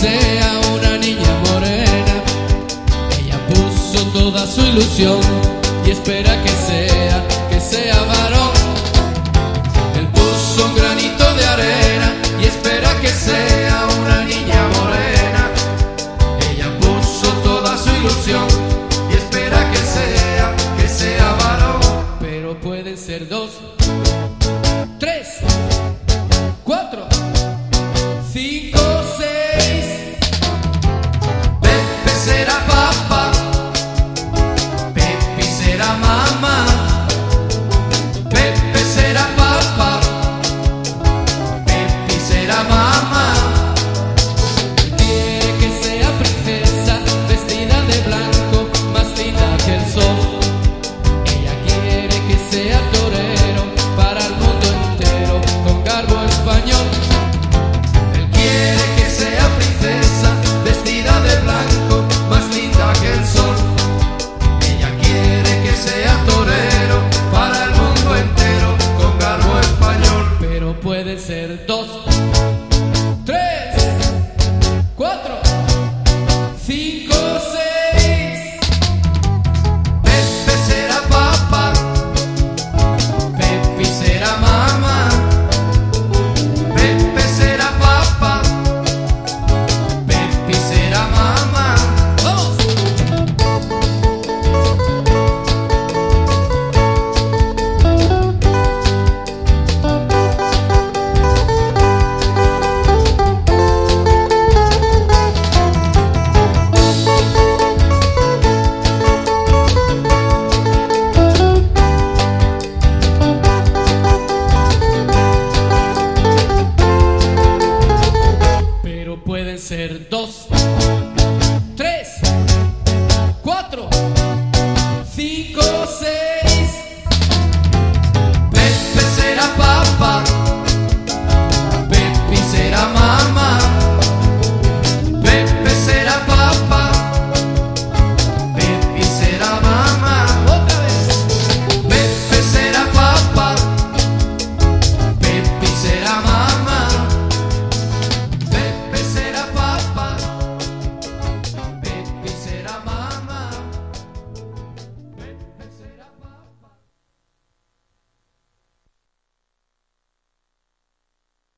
sea una niña morena. Ella puso toda su ilusión y espera que sea, que sea varón. Él puso un granito de arena y espera que sea una niña morena. Ella puso toda su ilusión y espera que sea, que sea varón. Pero pueden ser dos. Puede ser dos, ser dos,